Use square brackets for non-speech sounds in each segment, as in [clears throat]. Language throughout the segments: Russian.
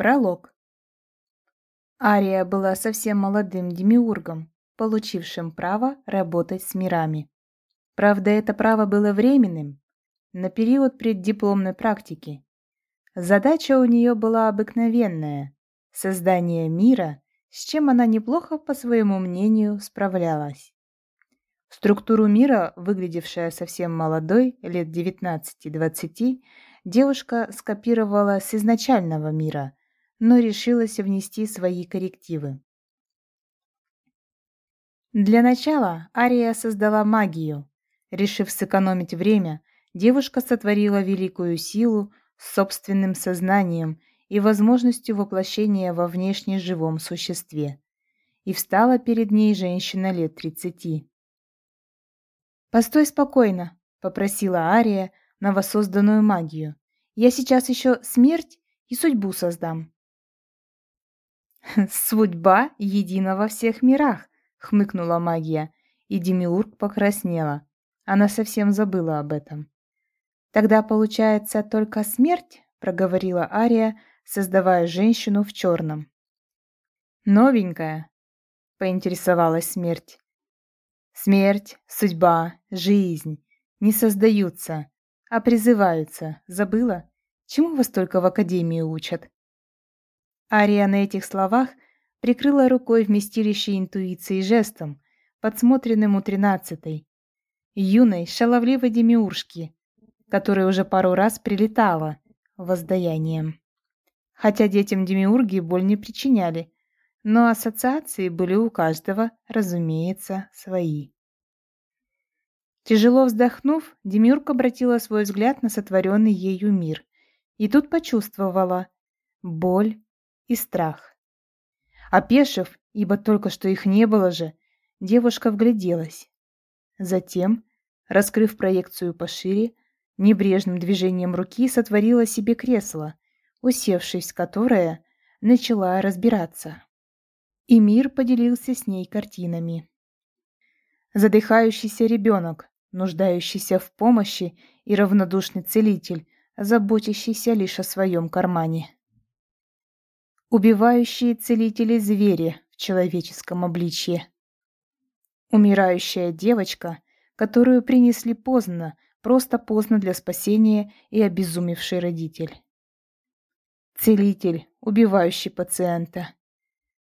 Пролог. Ария была совсем молодым демиургом, получившим право работать с мирами. Правда, это право было временным, на период преддипломной практики. Задача у нее была обыкновенная – создание мира, с чем она неплохо, по своему мнению, справлялась. Структуру мира, выглядевшая совсем молодой, лет 19-20, девушка скопировала с изначального мира, но решилась внести свои коррективы. Для начала Ария создала магию. Решив сэкономить время, девушка сотворила великую силу с собственным сознанием и возможностью воплощения во внешне живом существе. И встала перед ней женщина лет тридцати. «Постой спокойно», — попросила Ария новосозданную магию. «Я сейчас еще смерть и судьбу создам». [laughs] «Судьба едина во всех мирах», — хмыкнула магия, и Демиург покраснела. Она совсем забыла об этом. «Тогда получается только смерть?» — проговорила Ария, создавая женщину в черном. «Новенькая?» — поинтересовалась смерть. Смерть, судьба, жизнь не создаются, а призываются. Забыла? Чему вас только в академии учат? Ария на этих словах прикрыла рукой вместилище интуиции жестом, подсмотренным у тринадцатой, юной, шаловливой демиуршки, которая уже пару раз прилетала воздаянием. Хотя детям демиурги боль не причиняли, но ассоциации были у каждого, разумеется, свои. Тяжело вздохнув, Демюрк обратила свой взгляд на сотворенный ею мир и тут почувствовала боль и страх. Опешив, ибо только что их не было же, девушка вгляделась. Затем, раскрыв проекцию пошире, небрежным движением руки сотворила себе кресло, усевшись в которое, начала разбираться и мир поделился с ней картинами. Задыхающийся ребенок, нуждающийся в помощи и равнодушный целитель, заботящийся лишь о своем кармане. Убивающие целители звери в человеческом обличье. Умирающая девочка, которую принесли поздно, просто поздно для спасения и обезумевший родитель. Целитель, убивающий пациента.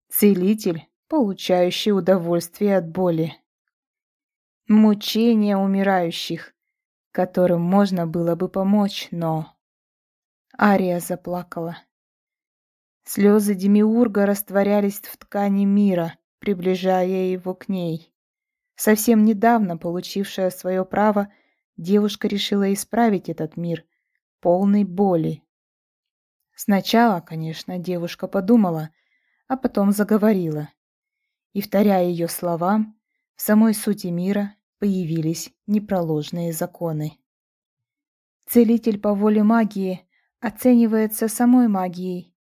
Целитель, получающий удовольствие от боли. Мучения умирающих, которым можно было бы помочь, но... Ария заплакала. Слезы Демиурга растворялись в ткани мира, приближая его к ней. Совсем недавно, получившая свое право, девушка решила исправить этот мир, полный боли. Сначала, конечно, девушка подумала, а потом заговорила. И, вторя ее словам, в самой сути мира появились непроложные законы. Целитель по воле магии оценивается самой магией.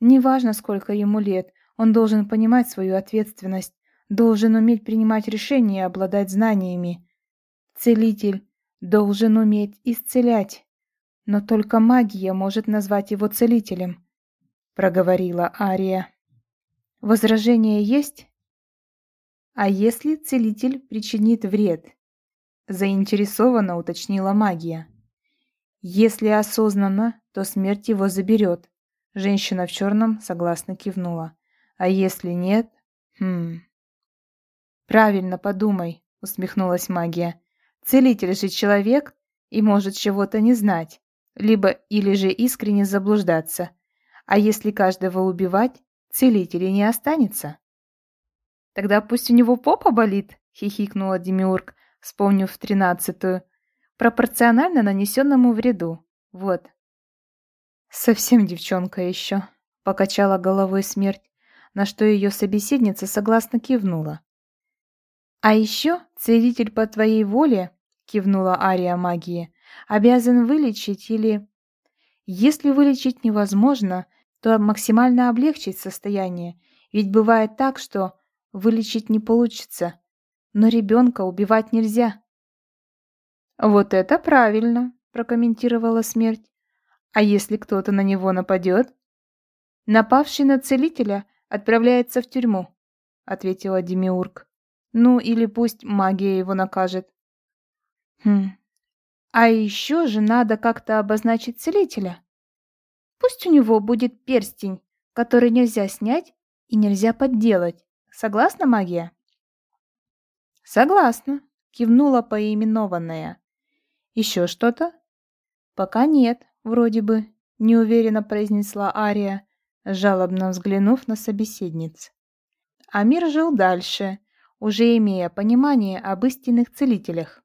Неважно, сколько ему лет, он должен понимать свою ответственность, должен уметь принимать решения и обладать знаниями. Целитель должен уметь исцелять, но только магия может назвать его целителем, проговорила Ария. Возражение есть? А если целитель причинит вред? Заинтересованно уточнила магия. Если осознанно, то смерть его заберет. Женщина в черном согласно кивнула. А если нет? Хм. Правильно подумай, усмехнулась магия. Целитель же человек и может чего-то не знать, либо или же искренне заблуждаться. А если каждого убивать, целителей не останется. Тогда пусть у него попа болит, хихикнула Демиург, вспомнив тринадцатую, пропорционально нанесенному вреду. Вот. Совсем девчонка еще, покачала головой смерть, на что ее собеседница согласно кивнула. А еще целитель по твоей воле, кивнула Ария магии, обязан вылечить или... Если вылечить невозможно, то максимально облегчить состояние, ведь бывает так, что вылечить не получится, но ребенка убивать нельзя. «Вот это правильно», — прокомментировала смерть. «А если кто-то на него нападет?» Напавший на целителя отправляется в тюрьму, ответила Демиург. Ну или пусть магия его накажет. Хм. А еще же надо как-то обозначить целителя. Пусть у него будет перстень, который нельзя снять и нельзя подделать. Согласна, магия? Согласна, кивнула поименованная. Еще что-то? Пока нет, вроде бы, неуверенно произнесла Ария, жалобно взглянув на собеседниц. Амир жил дальше, уже имея понимание об истинных целителях.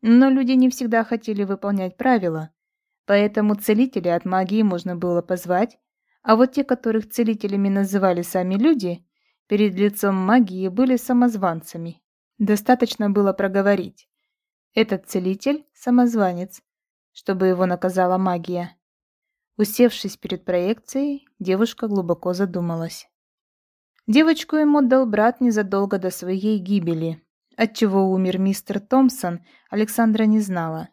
Но люди не всегда хотели выполнять правила, поэтому целителей от магии можно было позвать, а вот те, которых целителями называли сами люди, перед лицом магии были самозванцами. Достаточно было проговорить. Этот целитель – самозванец, чтобы его наказала магия. Усевшись перед проекцией, девушка глубоко задумалась. Девочку ему отдал брат незадолго до своей гибели. Отчего умер мистер Томпсон, Александра не знала.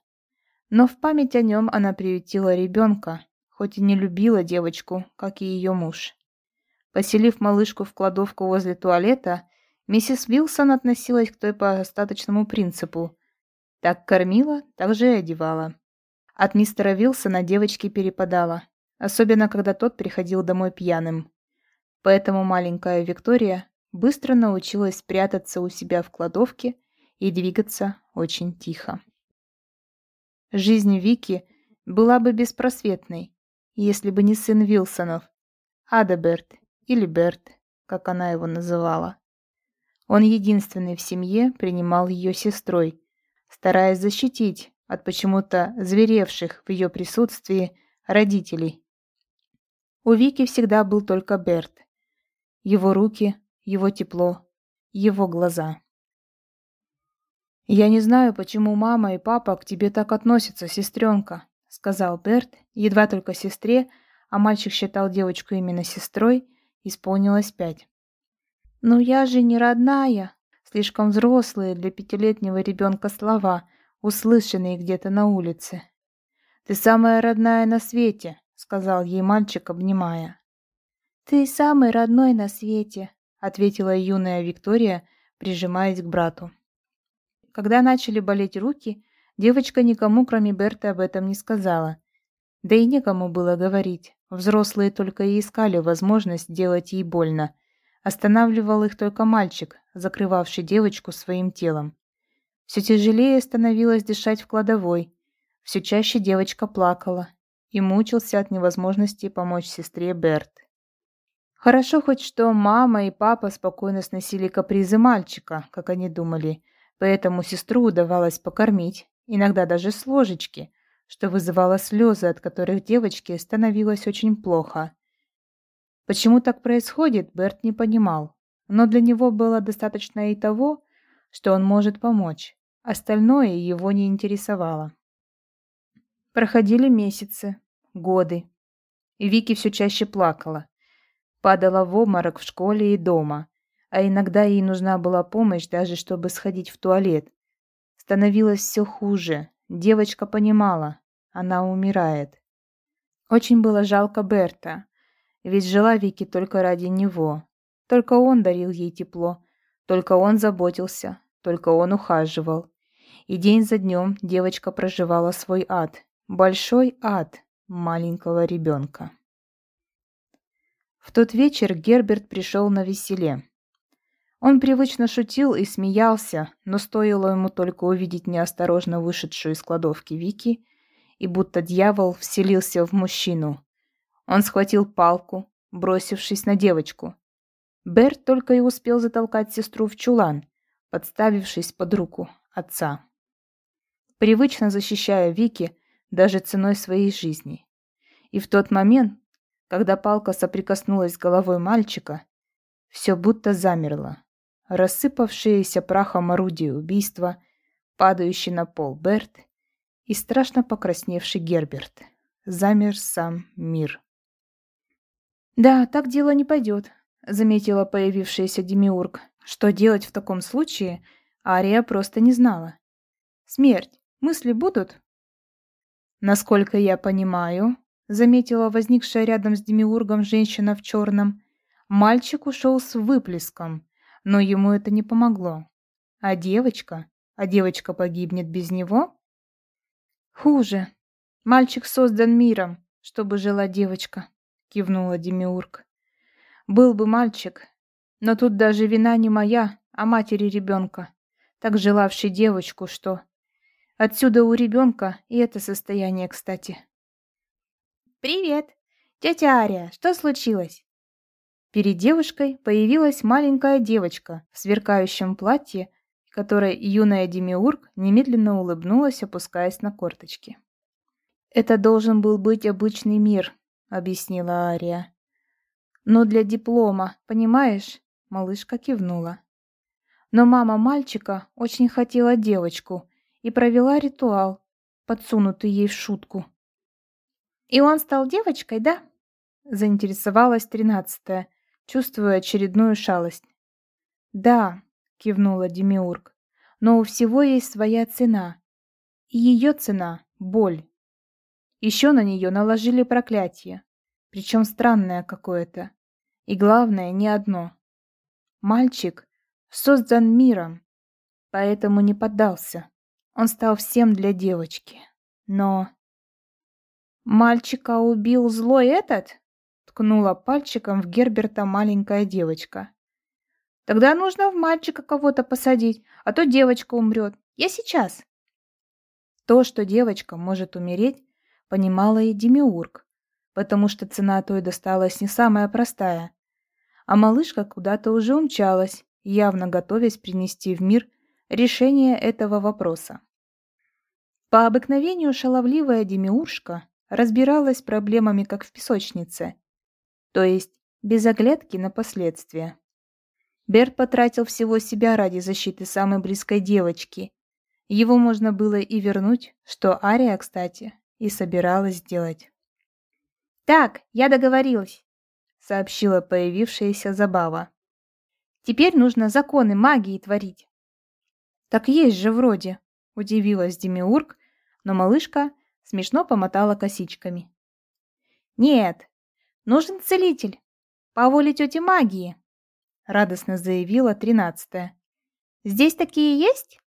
Но в память о нем она приютила ребенка, хоть и не любила девочку, как и ее муж. Поселив малышку в кладовку возле туалета, миссис Вилсон относилась к той по остаточному принципу. Так кормила, так же и одевала. От мистера Вилсона девочке перепадала, особенно когда тот приходил домой пьяным. Поэтому маленькая Виктория быстро научилась прятаться у себя в кладовке и двигаться очень тихо. Жизнь Вики была бы беспросветной, если бы не сын Вилсонов, Адаберт или Берт, как она его называла. Он единственный в семье принимал ее сестрой, стараясь защитить от почему-то зверевших в ее присутствии родителей. У Вики всегда был только Берт, его руки, его тепло, его глаза. «Я не знаю, почему мама и папа к тебе так относятся, сестренка», сказал Берт, едва только сестре, а мальчик считал девочку именно сестрой, исполнилось пять. «Ну я же не родная», слишком взрослые для пятилетнего ребенка слова, услышанные где-то на улице. «Ты самая родная на свете», — сказал ей мальчик, обнимая. «Ты самый родной на свете», — ответила юная Виктория, прижимаясь к брату. Когда начали болеть руки, девочка никому, кроме Берта, об этом не сказала. Да и некому было говорить. Взрослые только и искали возможность делать ей больно. Останавливал их только мальчик, закрывавший девочку своим телом. Все тяжелее становилось дышать в кладовой. Все чаще девочка плакала и мучился от невозможности помочь сестре Берт. Хорошо хоть что мама и папа спокойно сносили капризы мальчика, как они думали, поэтому сестру удавалось покормить, иногда даже с ложечки, что вызывало слезы, от которых девочке становилось очень плохо. Почему так происходит, Берт не понимал, но для него было достаточно и того, что он может помочь. Остальное его не интересовало. Проходили месяцы, годы, и Вики все чаще плакала. Падала в обморок в школе и дома, а иногда ей нужна была помощь даже чтобы сходить в туалет. Становилось все хуже. Девочка понимала, она умирает. Очень было жалко Берта, ведь жила Вики только ради него. Только он дарил ей тепло, только он заботился, только он ухаживал. И день за днем девочка проживала свой ад, большой ад маленького ребенка. В тот вечер Герберт пришел на веселе. Он привычно шутил и смеялся, но стоило ему только увидеть неосторожно вышедшую из кладовки Вики, и будто дьявол вселился в мужчину. Он схватил палку, бросившись на девочку. Берт только и успел затолкать сестру в чулан, подставившись под руку отца. Привычно защищая Вики даже ценой своей жизни. И в тот момент, когда палка соприкоснулась с головой мальчика, все будто замерло. Рассыпавшиеся прахом орудие убийства, падающий на пол Берт и страшно покрасневший Герберт. Замер сам мир. «Да, так дело не пойдет», — заметила появившаяся Демиург. Что делать в таком случае, Ария просто не знала. «Смерть. Мысли будут?» «Насколько я понимаю, заметила возникшая рядом с Демиургом женщина в черном. Мальчик ушел с выплеском, но ему это не помогло. А девочка? А девочка погибнет без него? Хуже. Мальчик создан миром, чтобы жила девочка, кивнула Демиург. Был бы мальчик, но тут даже вина не моя, а матери ребенка, так желавшей девочку, что... Отсюда у ребенка и это состояние, кстати. «Привет! Тетя Ария, что случилось?» Перед девушкой появилась маленькая девочка в сверкающем платье, которой юная Демиург немедленно улыбнулась, опускаясь на корточки. «Это должен был быть обычный мир», — объяснила Ария. «Но для диплома, понимаешь?» — малышка кивнула. Но мама мальчика очень хотела девочку и провела ритуал, подсунутый ей в шутку. «И он стал девочкой, да?» — заинтересовалась тринадцатая, чувствуя очередную шалость. «Да», — кивнула Демиург, — «но у всего есть своя цена. И ее цена — боль. Еще на нее наложили проклятие, причем странное какое-то. И главное, не одно. Мальчик создан миром, поэтому не поддался. Он стал всем для девочки. Но... «Мальчика убил злой этот?» Ткнула пальчиком в Герберта маленькая девочка. «Тогда нужно в мальчика кого-то посадить, а то девочка умрет. Я сейчас!» То, что девочка может умереть, понимала и Демиург, потому что цена той досталась не самая простая. А малышка куда-то уже умчалась, явно готовясь принести в мир решение этого вопроса. По обыкновению шаловливая демиуршка разбиралась проблемами как в песочнице, то есть без оглядки на последствия. Берт потратил всего себя ради защиты самой близкой девочки. Его можно было и вернуть, что Ария, кстати, и собиралась сделать. «Так, я договорилась», — сообщила появившаяся забава. Теперь нужно законы магии творить. Так есть же вроде, удивилась Демиург, но малышка смешно помотала косичками. Нет, нужен целитель. По воле тети магии, радостно заявила тринадцатая. Здесь такие есть?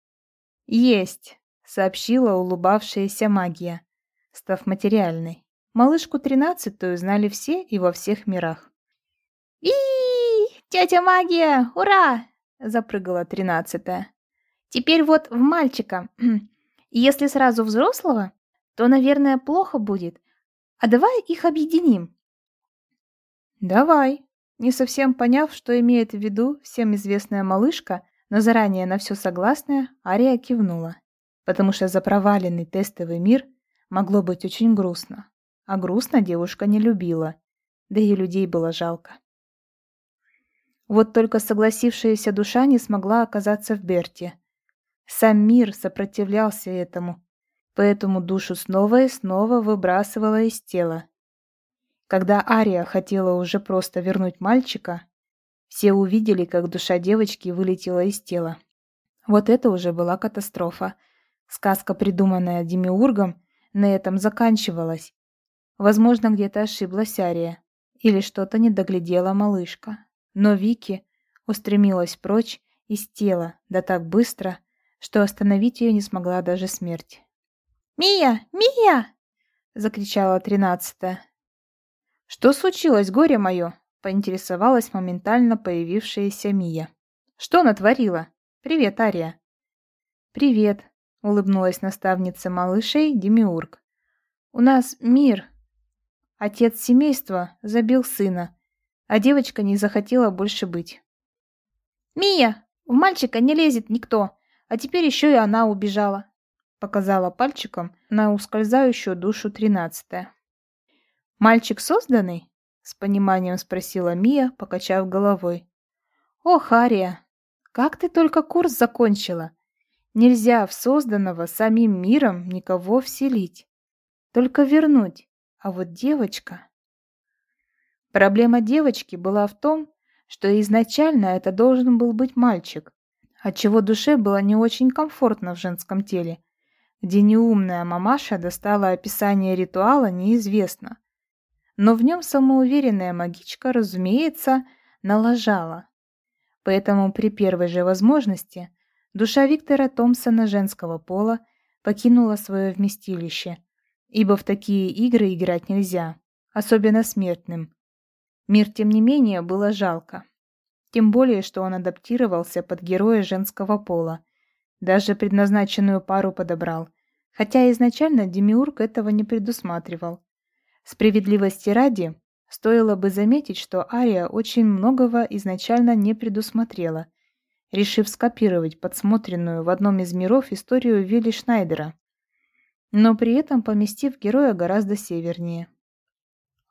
Есть, сообщила улыбавшаяся магия, став материальной. Малышку тринадцатую знали все и во всех мирах. и «Тетя магия! Ура!» — запрыгала тринадцатая. «Теперь вот в мальчика. [clears throat] Если сразу взрослого, то, наверное, плохо будет. А давай их объединим». «Давай», не совсем поняв, что имеет в виду всем известная малышка, но заранее на все согласная, Ария кивнула. Потому что за проваленный тестовый мир могло быть очень грустно. А грустно девушка не любила, да и людей было жалко. Вот только согласившаяся душа не смогла оказаться в Берте. Сам мир сопротивлялся этому, поэтому душу снова и снова выбрасывала из тела. Когда Ария хотела уже просто вернуть мальчика, все увидели, как душа девочки вылетела из тела. Вот это уже была катастрофа. Сказка, придуманная Демиургом, на этом заканчивалась. Возможно, где-то ошиблась Ария. Или что-то не доглядела малышка. Но Вики устремилась прочь из тела, да так быстро, что остановить ее не смогла даже смерть. «Мия! Мия!» — закричала тринадцатая. «Что случилось, горе мое?» — поинтересовалась моментально появившаяся Мия. «Что натворила? Привет, Ария!» «Привет!» — улыбнулась наставница малышей Демиург. «У нас мир. Отец семейства забил сына, а девочка не захотела больше быть. «Мия! В мальчика не лезет никто, а теперь еще и она убежала», показала пальчиком на ускользающую душу тринадцатая. «Мальчик созданный?» с пониманием спросила Мия, покачав головой. «О, Хария, как ты только курс закончила! Нельзя в созданного самим миром никого вселить, только вернуть, а вот девочка...» Проблема девочки была в том, что изначально это должен был быть мальчик, отчего душе было не очень комфортно в женском теле. Где неумная мамаша достала описание ритуала, неизвестно. Но в нем самоуверенная магичка, разумеется, налажала. Поэтому при первой же возможности душа Виктора Томпсона женского пола покинула свое вместилище, ибо в такие игры играть нельзя, особенно смертным. Мир, тем не менее, было жалко. Тем более, что он адаптировался под героя женского пола. Даже предназначенную пару подобрал, хотя изначально Демиург этого не предусматривал. Справедливости ради, стоило бы заметить, что Ария очень многого изначально не предусмотрела, решив скопировать подсмотренную в одном из миров историю Вилли Шнайдера, но при этом поместив героя гораздо севернее.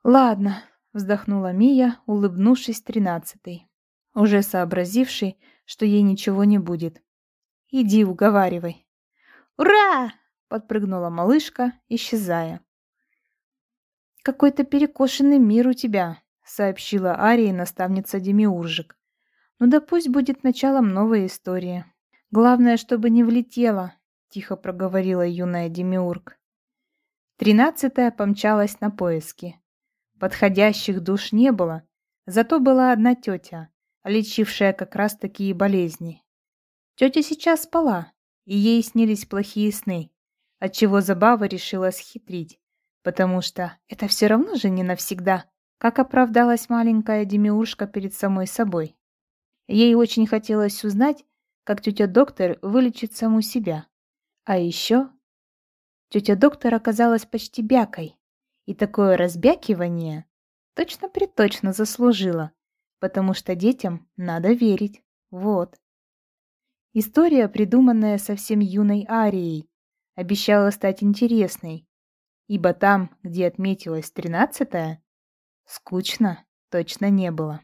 «Ладно», — вздохнула Мия, улыбнувшись тринадцатой, уже сообразившей, что ей ничего не будет. «Иди уговаривай». «Ура!» — подпрыгнула малышка, исчезая. «Какой-то перекошенный мир у тебя», — сообщила Арии наставница Демиуржик. «Ну да пусть будет началом новой истории. Главное, чтобы не влетела», — тихо проговорила юная Демиург. Тринадцатая помчалась на поиски. Подходящих душ не было, зато была одна тетя, лечившая как раз такие болезни. Тетя сейчас спала, и ей снились плохие сны, отчего Забава решила схитрить потому что это все равно же не навсегда, как оправдалась маленькая демиуршка перед самой собой. Ей очень хотелось узнать, как тетя доктор вылечит саму себя. А еще тетя доктор оказалась почти бякой, и такое разбякивание точно-приточно заслужила, потому что детям надо верить. Вот. История, придуманная совсем юной Арией, обещала стать интересной, ибо там, где отметилась тринадцатая, скучно точно не было.